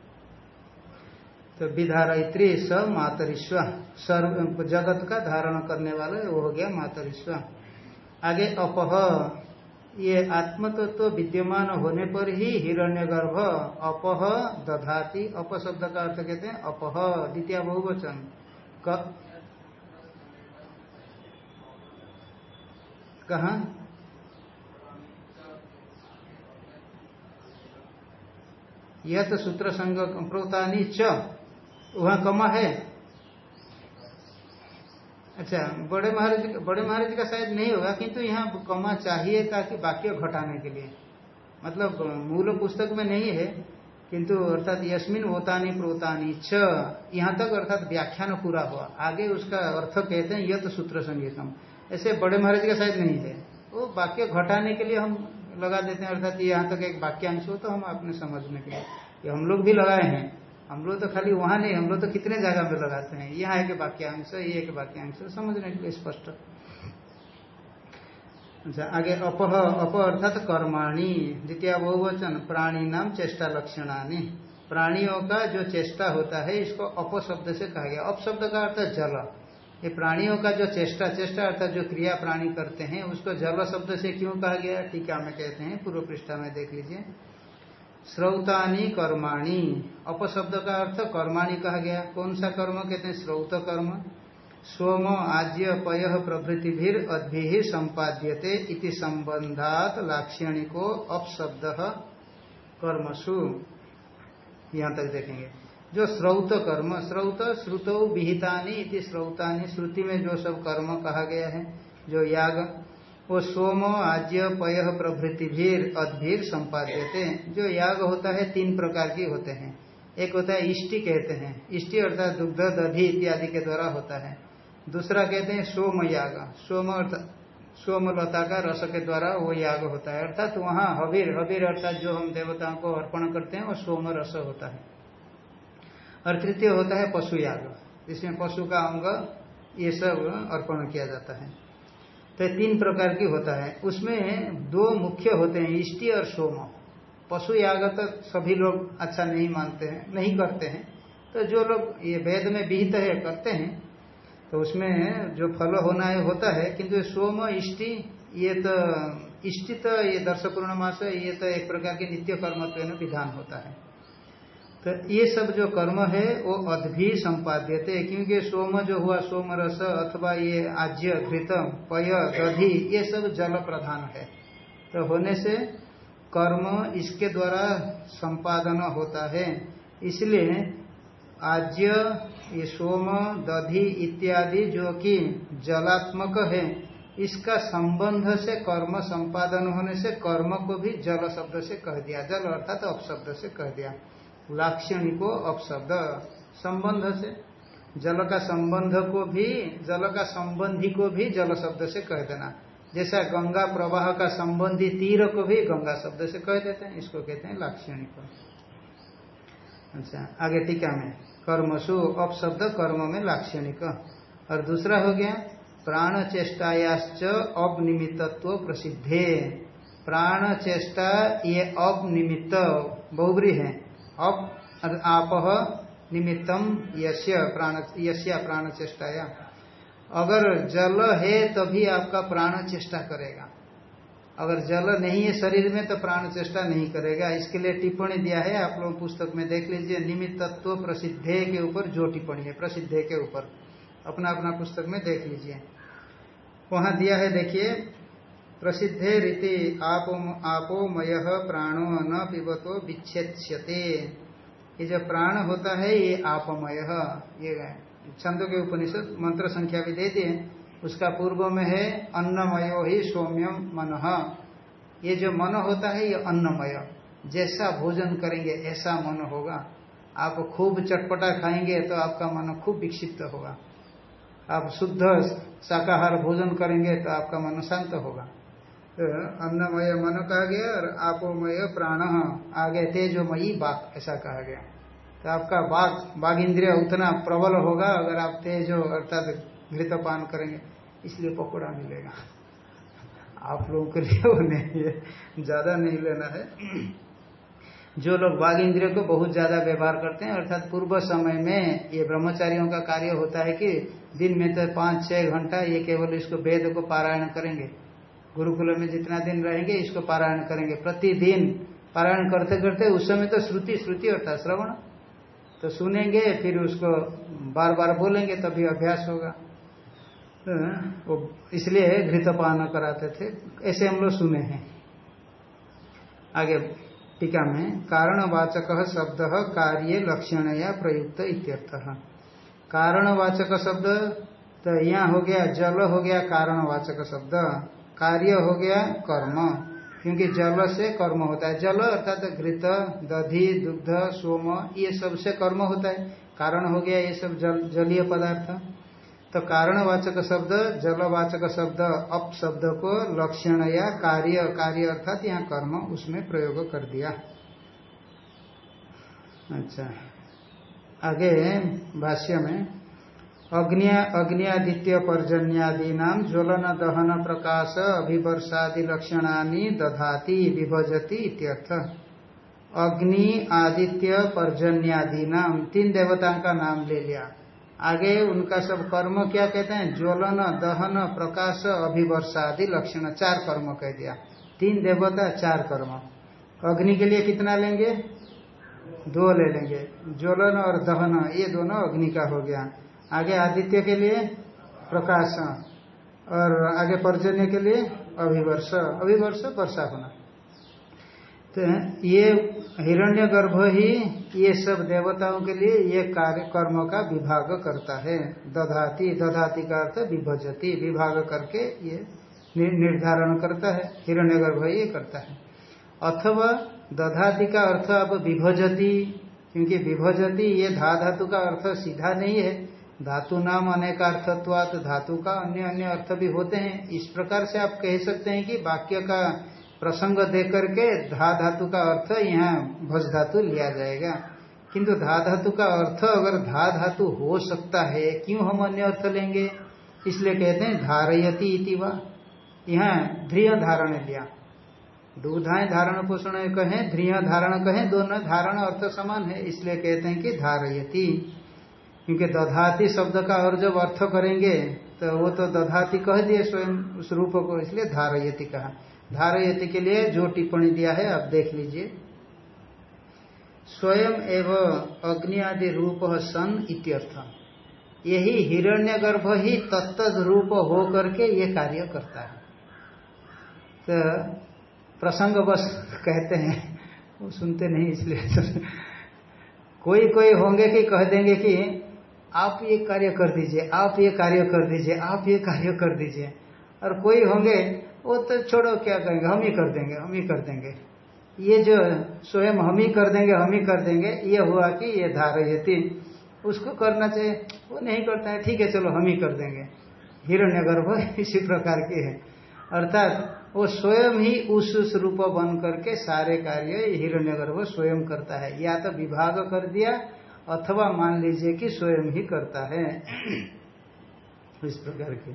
तो विधारित्री स मातरिश्व। सर्व, जगत का धारण करने वाले वो हो गया मातरिश्व। आगे अपह ये आत्मतत्व तो विद्यमान होने पर ही हिरण्यगर्भ, अपह, दधाती अप शब्द का अर्थ कहते हैं, अपह, द्वितीय बहुवचन। कहा? यह तो सूत्र संग प्रोतानी च। वहाँ कमा है। अच्छा बड़े महाराज बड़े महाराज का शायद नहीं होगा, किंतु यहाँ कमा चाहिए ताकि वाक्य घटाने के लिए। मतलब मूल पुस्तक में नहीं है, किंतु अर्थात यस्मिन ओतानी प्रोतानी छ यहाँ तक अर्थात व्याख्यान पूरा हुआ। आगे उसका अर्थ कहते हैं यथ सूत्र संगीतम ऐसे बड़े महाराज का शायद नहीं है। वो वाक्य घटाने के लिए हम लगा देते हैं, अर्थात यहाँ तक एक वाक्यांश हो तो हम अपने समझने के लिए। हम लोग भी लगाए हैं। हम लोग तो खाली वहाँ नहीं, हम लोग तो कितने जगह पे लगाते हैं? यहाँ एक वाक्यांश, ये एक वाक्यांश, समझने के लिए स्पष्ट। अच्छा आगे अपह अप अर्थात कर्माणी, द्वितीय बहुवचन, प्राणी नाम चेष्टा लक्षणानी। प्राणियों का जो चेष्टा होता है, इसको अप शब्द से कहा गया। अप शब्द का अर्थ जल। ये प्राणियों का जो चेष्टा चेष्टा अर्थात जो क्रिया प्राणी करते हैं, उसको जल शब्द से क्यों कहा गया? टीका में कहते हैं, पूर्व पृष्ठा में देख लीजिए। श्रौतानी कर्माणी। अपशब्द का अर्थ कर्माणी कहा गया। कौन सा कर्म? कहते हैं श्रौत कर्म। सोम, आज्य, पय प्रभृति भी अद्भि संपाद्यते इति संबंधात लाक्षणिको अपशब्द कर्मसु। यहाँ तक देखेंगे। जो श्रौत कर्म, श्रौत श्रुतौ विहितानी इति श्रौतानी, श्रुति में जो सब कर्म कहा गया है, जो याग वो सोम आज्य पय प्रभृति भीर अद्भीर संपाद्यते जो याग होता है, तीन प्रकार की होते हैं। एक होता है इष्टि कहते हैं। इष्टि अर्थात दुग्ध, दधि इत्यादि के द्वारा होता है। दूसरा कहते हैं सोम याग। सोम सोम लता का रस के द्वारा वो याग होता है। अर्थात वहाँ हबीर हबीर अर्थात जो हम देवताओं को अर्पण करते हैं, वो सोम रस होता है। और तृतीय होता है पशु याग। इसमें पशु का अंग, ये सब अर्पण किया जाता है। तो तीन प्रकार की होता है। उसमें दो मुख्य होते हैं, इष्टि और सोम। पशु याग तो सभी लोग अच्छा नहीं मानते हैं, नहीं करते हैं। तो जो लोग ये वेद में विहित है, करते हैं तो उसमें जो फल होना है, होता है। किंतु सोम, इष्टि, ये तो इष्टि तो ये दर्श पूर्णमास ये तो एक प्रकार के नित्य कर्मत्व विधान होता है। तो ये सब जो कर्म है, वो अद्भि संपाद्यते क्योंकि सोम जो हुआ, सोम रस अथवा ये आज्य, घृतम, पय, दधि, ये सब जल प्रधान है। तो होने से कर्म इसके द्वारा संपादन होता है। इसलिए आज्य, ये सोम, दधि इत्यादि जो कि जलात्मक है, इसका संबंध से कर्म संपादन होने से कर्म को भी जल शब्द से कह दिया। जल अर्थात तो अपशब्द से कह दिया। लाक्षणिको अपशब्द। संबंध से। जल का संबंध को भी, जल का संबंधी को भी जल शब्द से कह देना। जैसा गंगा प्रवाह का संबंधी तीर को भी गंगा शब्द से कह देते हैं, इसको कहते हैं लाक्षणिक। अच्छा आगे टीका में। कर्मसु अपशब्द कर्म में लाक्षणिक। और दूसरा हो गया प्राण चेष्टायाश्च अनिमित्तत्व प्रसिद्धे। प्राण चेष्टा ये अनिमित्त बहुबरी है। अब आप निमित्तम यश्य प्राण प्राण चेष्टाया अगर जल है तभी आपका प्राण चेष्टा करेगा। अगर जल नहीं है शरीर में तो प्राण चेष्टा नहीं करेगा। इसके लिए टिप्पणी दिया है, आप लोग पुस्तक में देख लीजिए निमित्त तत्व प्रसिद्धे के ऊपर जो टिप्पणी है, प्रसिद्धे के ऊपर। अपना अपना पुस्तक में देख लीजिए। वहाँ दिया है, देखिए प्रसिद्धे रीति आपो आपोमय प्राणो न पिबतो विच्छेद्यते। ये जो प्राण होता है, ये आपमय। ये छंदों के उपनिषद मंत्र संख्या भी दे दिए उसका पूर्व में है, अन्नमयो ही सौम्यम मन। ये जो मन होता है, ये अन्नमय। जैसा भोजन करेंगे, ऐसा मन होगा। आप खूब चटपटा खाएँगे तो आपका मन खूब विक्षिप्त होगा। आप शुद्ध शाकाहार भोजन करेंगे तो आपका मन शांत होगा। तो अन्नमय मन कहा गया और आपोमय प्राण। आगे तेजोमयी बाक, ऐसा कहा गया। तो आपका बाघ बाघ इंद्रिय उतना प्रबल होगा अगर आप तेजो अर्थात घृतपान करेंगे, इसलिए पकौड़ा मिलेगा। आप लोगों के लिए वो नहीं है, ज़्यादा नहीं लेना है। जो लोग बाघ इंद्रिय को बहुत ज़्यादा व्यवहार करते हैं, अर्थात पूर्व समय में ये ब्रह्मचारियों का कार्य होता है कि दिन में तो पाँच छह घंटा ये केवल इसको वेद को पारायण करेंगे। गुरुकुल में जितना दिन रहेंगे, इसको पारायण करेंगे। प्रतिदिन पारायण करते करते उस समय तो श्रुति श्रुति अर्थात श्रवण। तो सुनेंगे, फिर उसको बार बार बोलेंगे, तभी अभ्यास होगा। वो इसलिए घृतपान कराते थे। ऐसे हम लोग सुने हैं। आगे टीका में, कारणवाचक शब्द कार्य लक्षण या प्रयुक्त इत्यर्थ। कारणवाचक शब्द तो यहाँ हो गया, जल हो गया, कारणवाचक शब्द। कार्य हो गया कर्म, क्योंकि जल से कर्म होता है। जल अर्थात तो घृत, दधि, दुग्ध, सोम, ये सबसे कर्म होता है। कारण हो गया ये सब जल, जलीय पदार्थ। तो कारणवाचक शब्द, जलवाचक शब्द, अप शब्द को लक्षण या कार्य कार्य अर्थात यहाँ कर्म, उसमें प्रयोग कर दिया। अच्छा आगे भाष्य में अग्निया, अग्नियादित्य पर्जन्यादि नाम ज्वलन दहन प्रकाश अभिवर्षादि लक्षणानि दधाति, विभजति इत्यर्थ। अग्नि, आदित्य पर्जन्यादि नाम तीन देवताओं का नाम ले लिया। आगे उनका सब कर्म क्या कहते हैं? ज्वलन, दहन, प्रकाश, अभिवर्षादि लक्षण, चार कर्म कह दिया। तीन देवता, चार कर्म। अग्नि के लिए कितना लेंगे? दो ले लेंगे। ज्वलन और दहन, ये दोनों अग्नि का हो गया। आगे आदित्य के लिए प्रकाश और आगे पर्जन्य के लिए अभिवर्ष। अभिवर्ष वर्षा होना। तो ये हिरण्य गर्भ ही ये सब देवताओं के लिए ये कार्य, कर्म का विभाग करता है। दधाती दधाती का अर्थ विभजती, विभाग करके ये निर्धारण करता है। हिरण्य गर्भ ये करता है। अथवा दधाती का अर्थ अब विभजती, क्योंकि विभजती ये धा धातु का अर्थ सीधा नहीं है। धातु नाम अनेकार्थत्वात धातु का अन्य अन्य अर्थ भी होते हैं। इस प्रकार से आप कह सकते हैं कि वाक्य का प्रसंग दे करके धा धातु का अर्थ यहाँ भज धातु लिया जाएगा। किंतु धा धातु का अर्थ अगर धा धातु हो सकता है, क्यों हम अन्य अर्थ लेंगे? इसलिए कहते हैं धारयती इति वा। यहाँ ध्रिय धारण लिया। दूधाएँ धारण पोषण कहें, ध्रिय धारण कहें, दोनों धारण अर्थ समान है। इसलिए कहते हैं कि धारयती। क्योंकि दधाती शब्द का और जब अर्थ करेंगे तो वो तो दधाती कह दिए स्वयं, उस रूप को, इसलिए धारयती कहा। धारयति के लिए जो टिप्पणी दिया है, आप देख लीजिए। स्वयं एवं अग्नि आदि रूप सन इत्यर्थ। यही हिरण्यगर्भ ही तत्त रूप हो करके ये कार्य करता है। तो प्रसंग बस कहते हैं, वो सुनते नहीं, इसलिए कोई कोई होंगे कि कह देंगे कि आप ये कार्य कर दीजिए, आप ये कार्य कर दीजिए, आप ये कार्य कर दीजिए। और कोई होंगे, वो तो छोड़ो, क्या करेंगे? हम ही कर देंगे, हम ही कर देंगे। ये जो स्वयं हम ही कर देंगे, हम ही कर देंगे, ये हुआ कि ये धारयती उसको करना चाहिए, वो नहीं करता है, ठीक है, चलो, हम ही कर देंगे। हिरण्य गर्भ इसी प्रकार के है। अर्थात, वो स्वयं ही उस रूप बन करके सारे कार्य हिरण्य गर्भ स्वयं करता है। या तो विभाग कर दिया अथवा मान लीजिए कि स्वयं ही करता है। इस प्रकार के।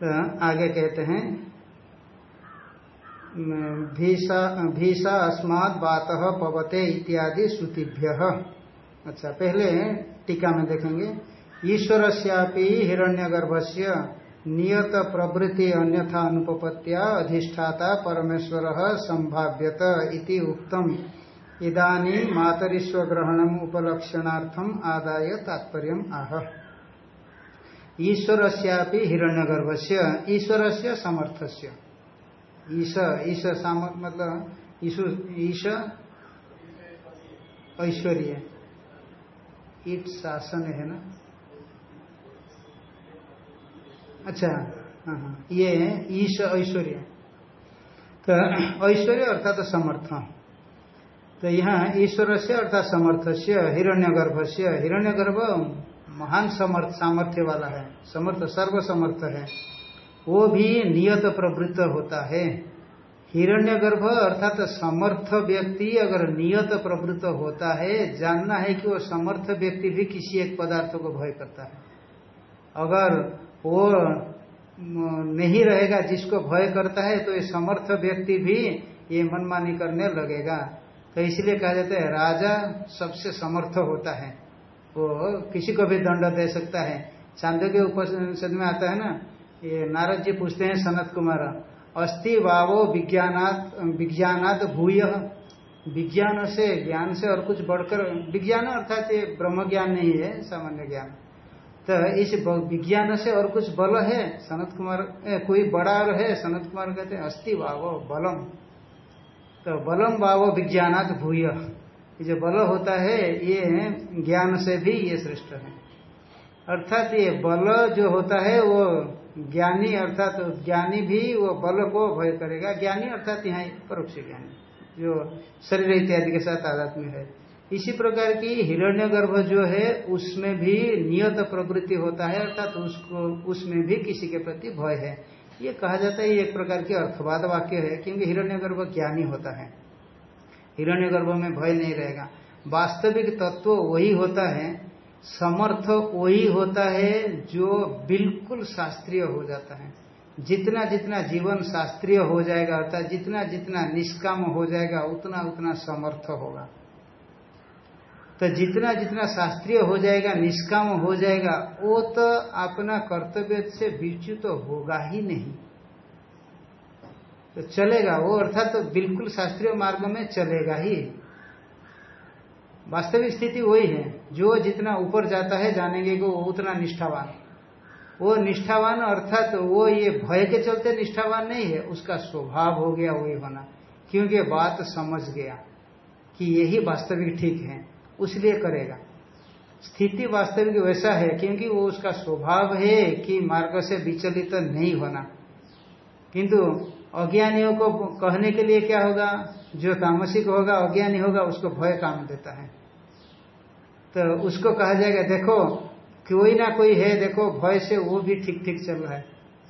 तो आगे कहते हैं भीषा अस्मात् बात पवते इत्यादि श्रुतिभ्य। अच्छा पहले टीका में देखेंगे। ईश्वर श्यापी हिरण्यगर्भ से नियत प्रवृत्ति अन्यथा अनुपत्या अधिष्ठाता परमेश्वर संभाव्यत इति उक्तम। इदानी मातरिस्व ग्रहणम उपलक्षणार्थम आदाय तात्पर्य आह। ईश्वर श्यापी हिरण्यगर्भ से ईश्वर से सामर्थ मतलब ईश ऐश्वर्य। ईट शासन है ना? अच्छा हाँ हाँ ये ईश ऐश्वर्य। तो ऐश्वर्य अर्थात समर्थ। तो यहाँ ईश्वर से अर्थात समर्थ से हिरण्य गर्भ से हिरण्य गर्भ महान समर्थ, सामर्थ्य वाला है, समर्थ सर्व समर्थ है। वो भी नियत प्रवृत्त होता है। हिरण्य गर्भ अर्थात समर्थ व्यक्ति अगर नियत प्रवृत्त होता है, जानना है कि वो समर्थ व्यक्ति भी किसी एक पदार्थ को भय करता है। अगर वो नहीं रहेगा, जिसको भय करता है तो ये समर्थ व्यक्ति भी ये मनमानी करने लगेगा। तो इसलिए कहा जाता है, राजा सबसे समर्थ होता है। वो किसी को भी दंड दे सकता है। चांदो के उपनिषद में आता है ना, ये नारद जी पूछते हैं सनत कुमार अस्थि वावो विज्ञानात विज्ञानात भूय। विज्ञान से, ज्ञान से और कुछ बढ़कर, विज्ञान अर्थात ये ब्रह्म ज्ञान नहीं है, सामान्य ज्ञान। तो इस विज्ञान से और कुछ बल है? सनत कुमार कोई बड़ा है? सनत कुमार कहते हैं अस्थि वावो बलम। तो बलम वावो विज्ञानात भूय। जो बल होता है, ये ज्ञान से भी ये श्रेष्ठ है। अर्थात ये बल जो होता है, वो ज्ञानी, अर्थात ज्ञानी भी वो बल को भय करेगा। ज्ञानी अर्थात यहाँ परोक्ष ज्ञानी, जो शरीर इत्यादि के साथ आदत में है। इसी प्रकार की हिरण्यगर्भ जो है, उसमें भी नियत प्रवृत्ति होता है, अर्थात उसको, उसमें भी किसी के प्रति भय है। ये कहा जाता है एक प्रकार की अर्थवाद वाक्य है, क्योंकि हिरण्यगर्भ ज्ञानी होता है? हिरण्यगर्भ में भय नहीं रहेगा। वास्तविक तत्व वही होता है, समर्थ वही होता है, जो बिल्कुल शास्त्रीय हो जाता है। जितना जितना जीवन शास्त्रीय हो जाएगा, अर्थात जितना जितना निष्काम हो जाएगा, उतना उतना समर्थ होगा। तो जितना जितना शास्त्रीय हो जाएगा, निष्काम हो जाएगा, वो तो अपना कर्तव्य से विच्युत तो होगा ही नहीं। तो चलेगा वो, अर्थात तो बिल्कुल शास्त्रीय मार्ग में चलेगा ही। वास्तविक स्थिति वही है, जो जितना ऊपर जाता है जानेंगे को उतना निष्ठावान। वो निष्ठावान अर्थात तो वो ये भय के चलते निष्ठावान नहीं है, उसका स्वभाव हो गया, वही होना क्योंकि बात समझ गया कि यही वास्तविक ठीक है। उसलिए करेगा। स्थिति वास्तविक वैसा है, क्योंकि वो उसका स्वभाव है कि मार्ग से विचलित तो नहीं होना। किंतु अज्ञानियों को कहने के लिए क्या होगा? जो तामसिक होगा, अज्ञानी होगा, उसको भय काम देता है। तो उसको कहा जाएगा, देखो, कोई ना कोई है, देखो, भय से वो भी ठीक ठीक चल रहा है।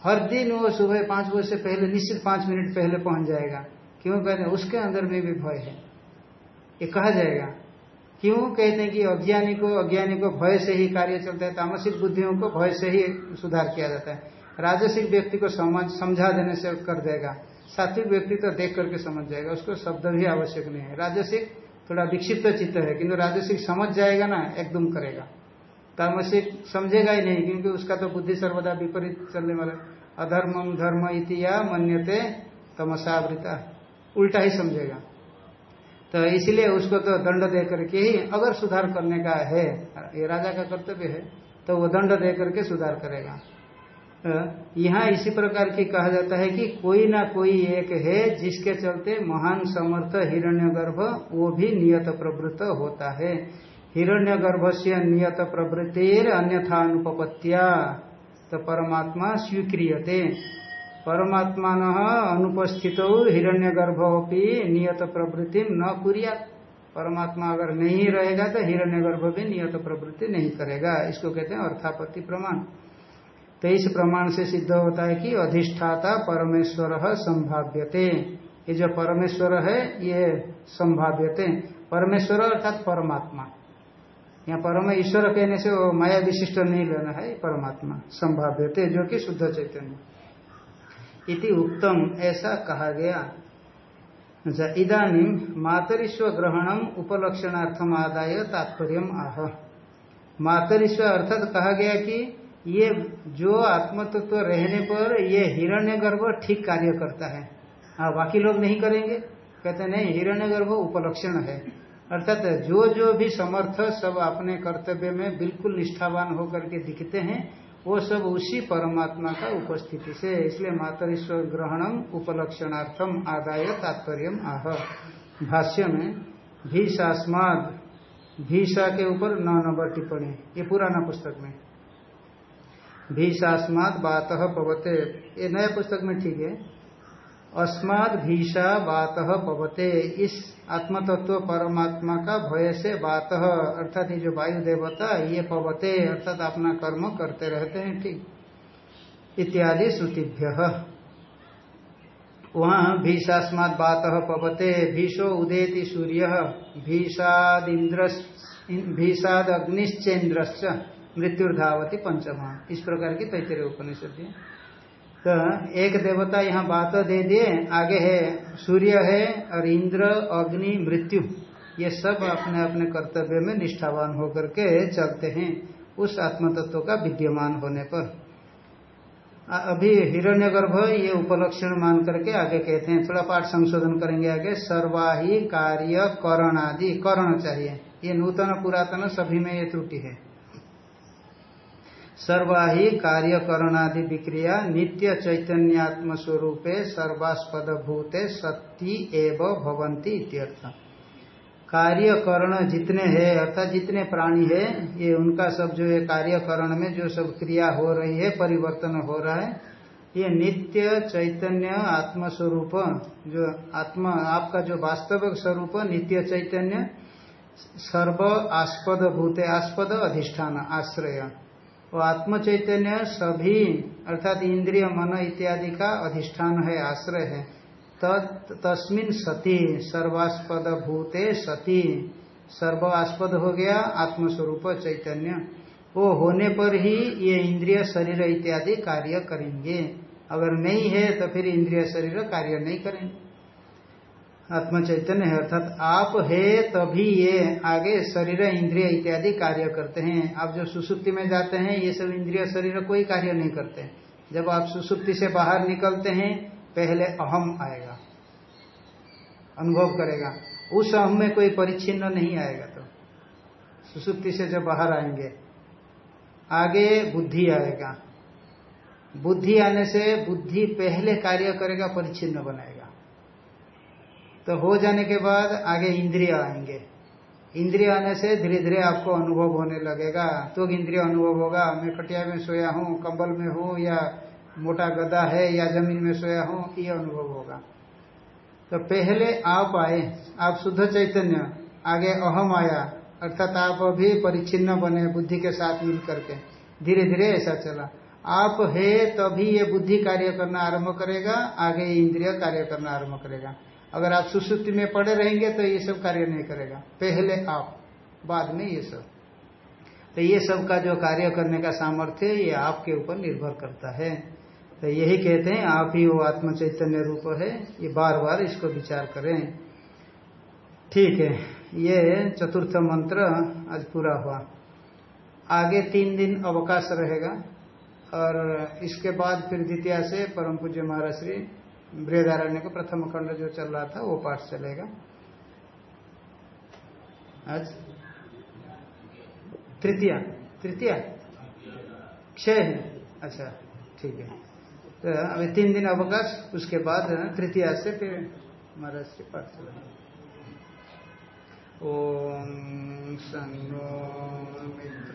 हर दिन वो सुबह पाँच बजे से पहले, निश्चित पाँच मिनट पहले पहुँच जाएगा। क्यों? कहते उसके अंदर में भी भय है। ये कहा जाएगा क्यों कहते हैं कि अज्ञानी को अज्ञानी को भय से ही कार्य चलता है, तामसिक बुद्धियों को भय से ही सुधार किया जाता है। राजसिक व्यक्ति को समझ, समझा देने से कर देगा। सात्विक व्यक्ति तो देख करके समझ जाएगा, उसको शब्द भी आवश्यक नहीं है। राजसिक थोड़ा विक्षिप्त चित्त है, किंतु राजसिक समझ जाएगा ना, एकदम करेगा। तामसिक समझेगा ही नहीं, क्योंकि उसका तो बुद्धि सर्वदा विपरीत चलने वाला अधर्मम धर्म इतिया मन्यते तमसावृता। उल्टा ही समझेगा। तो इसलिए उसको तो दंड दे करके ही अगर सुधार करने का है, ये राजा का कर्तव्य है तो वो दंड दे करके सुधार करेगा। तो यहाँ इसी प्रकार की कहा जाता है कि कोई ना कोई एक है जिसके चलते महान समर्थ हिरण्यगर्भ, वो भी नियत प्रवृत्त होता है। हिरण्यगर्भ से नियत प्रवृत्तिर अन्यथा अनुपत्या तो परमात्मा स्वीक्रियते। परमात्मा अनुपस्थित हिरण्यगर्भोपी नियत प्रवृत्ति न कुरिया परमात्मा अगर नहीं रहेगा तो हिरण्य गर्भ भी नियत प्रवृत्ति नहीं करेगा। इसको कहते हैं अर्थापत्ति प्रमाण। तो इस प्रमाण से सिद्ध होता है कि अधिष्ठाता परमेश्वर संभाव्यते। ये जो परमेश्वर है, ये संभाव्यते। परमेश्वर अर्थात परमात्मा। यहाँ परम ईश्वर कहने से वो माया विशिष्ट नहीं लेना है, परमात्मा संभाव्यते, जो कि शुद्ध चैतन्य। इति उत्तम ऐसा कहा गया। अच्छा इधानी मातरिश्व ग्रहणम उपलक्षणार्थम आदाय तात्पर्य आह। मातरिश्व अर्थात कहा गया कि ये जो आत्मतत्व तो रहने पर ये हिरण्यगर्भ ठीक कार्य करता है। हाँ बाकी लोग नहीं करेंगे। कहते नहीं, हिरण्यगर्भ उपलक्षण है। अर्थात जो जो भी समर्थ सब अपने कर्तव्य में बिल्कुल निष्ठावान होकर के दिखते हैं वो सब उसी परमात्मा का उपस्थिति से, इसलिए मातरीश्वर ग्रहणम उपलक्षणार्थम आदाय तात्पर्य आह। भाष्य में, भीषास्माद, भीषा के ऊपर नौ नंबर टिप्पणी, ये पुराना पुस्तक में। भीषास्माद बात पवते, ये नया पुस्तक में ठीक है। अस्माद भीषा बात पवते। इस आत्मतत्व परमात्मा का भय से बात अर्थात ये जो वायु देवता, ये पवते, अर्थात अपना कर्म करते रहते हैं, ठीक। इत्यादि श्रुतिभ्य। वहाँ भीषास्माद बात पवते, भीषो उदेति सूर्य भीषाद इंद्र मृत्युर्धावती पंचमा। इस प्रकार की तैतरे उपनिषद तो एक देवता यहाँ बात दे दिए, आगे है, सूर्य है और इंद्र, अग्नि, मृत्यु, ये सब अपने अपने कर्तव्य में निष्ठावान होकर के चलते हैं उस आत्म तत्व का विद्यमान होने पर। अभी हिरण्यगर्भ ये उपलक्षण मान करके आगे कहते हैं, थोड़ा पाठ संशोधन करेंगे आगे। सर्वाही कार्य करण आदि, करण चाहिए। ये नूतन पुरातन सभी में ये त्रुटि है। सर्वाही कार्यकरणादि विक्रिया नित्य चैतन्यात्म स्वरूपे सर्वास्पद भूते सत्य एव भवंती इत्यर्थ। कार्यकरण जितने हैं, अर्थात जितने प्राणी है, ये उनका सब जो है कार्यकरण में जो सब क्रिया हो रही है, परिवर्तन हो रहा है, ये नित्य चैतन्य आत्म स्वरूप जो आत्मा, आपका जो वास्तविक स्वरूप, नित्य चैतन्य, सर्व आस्पद भूते आस्पद अधिष्ठान, आश्रय। वो आत्म चैतन्य सभी, अर्थात इंद्रिय, मन इत्यादि का अधिष्ठान है, आश्रय है। तस्मिन सती सर्वास्पद भूते सती सर्वास्पद हो गया, आत्मस्वरूप चैतन्य। वो होने पर ही ये इंद्रिय शरीर इत्यादि कार्य करेंगे। अगर नहीं है तो फिर इंद्रिय शरीर कार्य नहीं करेंगे। आत्म चैतन्य है, अर्थात आप है तभी ये आगे शरीर, इंद्रिय इत्यादि कार्य करते हैं। आप जो सुसुप्ति में जाते हैं, ये सब इंद्रिय शरीर कोई कार्य नहीं करते। जब आप सुसुप्ति से बाहर निकलते हैं, पहले अहम आएगा, अनुभव करेगा। उस अहम में कोई परिच्छिन्न नहीं आएगा तो। सुसुप्ति से जब बाहर आएँगे, आगे बुद्धि आएगा। बुद्धि आने से बुद्धि पहले कार्य करेगा, परिच्छिन्न बनाएगा। तो हो जाने के बाद आगे इंद्रिय आएँगे। इंद्रिय आने से धीरे धीरे आपको अनुभव होने लगेगा। तो इंद्रिय अनुभव होगा। मैं खटिया में सोया हूँ, कंबल में हूँ, या मोटा गदा है, या ज़मीन में सोया हूँ, ये अनुभव होगा। तो पहले आप आए। आप शुद्ध चैतन्य, आगे अहम आया। अर्थात आप अभी परिच्छिन्न बने बुद्धि के साथ मिल करके। धीरे धीरे ऐसा चला। आप है, तभी ये बुद्धि कार्य करना आरंभ करेगा, आगे इंद्रिय कार्य करना आरंभ करेगा। अगर आप सुसुप्ति में पड़े रहेंगे तो ये सब कार्य नहीं करेगा। पहले आप, बाद में ये सब। तो ये सब का जो कार्य करने का सामर्थ्य ये आपके ऊपर निर्भर करता है। तो यही कहते हैं, आप ही वो आत्म चैतन्य रूप है, ये बार बार इसको विचार करें। ठीक है, ये चतुर्थ मंत्र आज पूरा हुआ। आगे तीन दिन अवकाश रहेगा, और इसके बाद फिर द्वितीय से परम पूज्य महाराज श्री वृदारण्य का प्रथम खंड जो चल रहा था, वो पाठ चलेगा। आज तृतीया तृतीया? क्षय है। अच्छा ठीक है। तो अभी तीन दिन अवकाश, उसके बाद तृतीया से फिर महाराज से पाठ चलेगा। ओम सन्नो मित्र।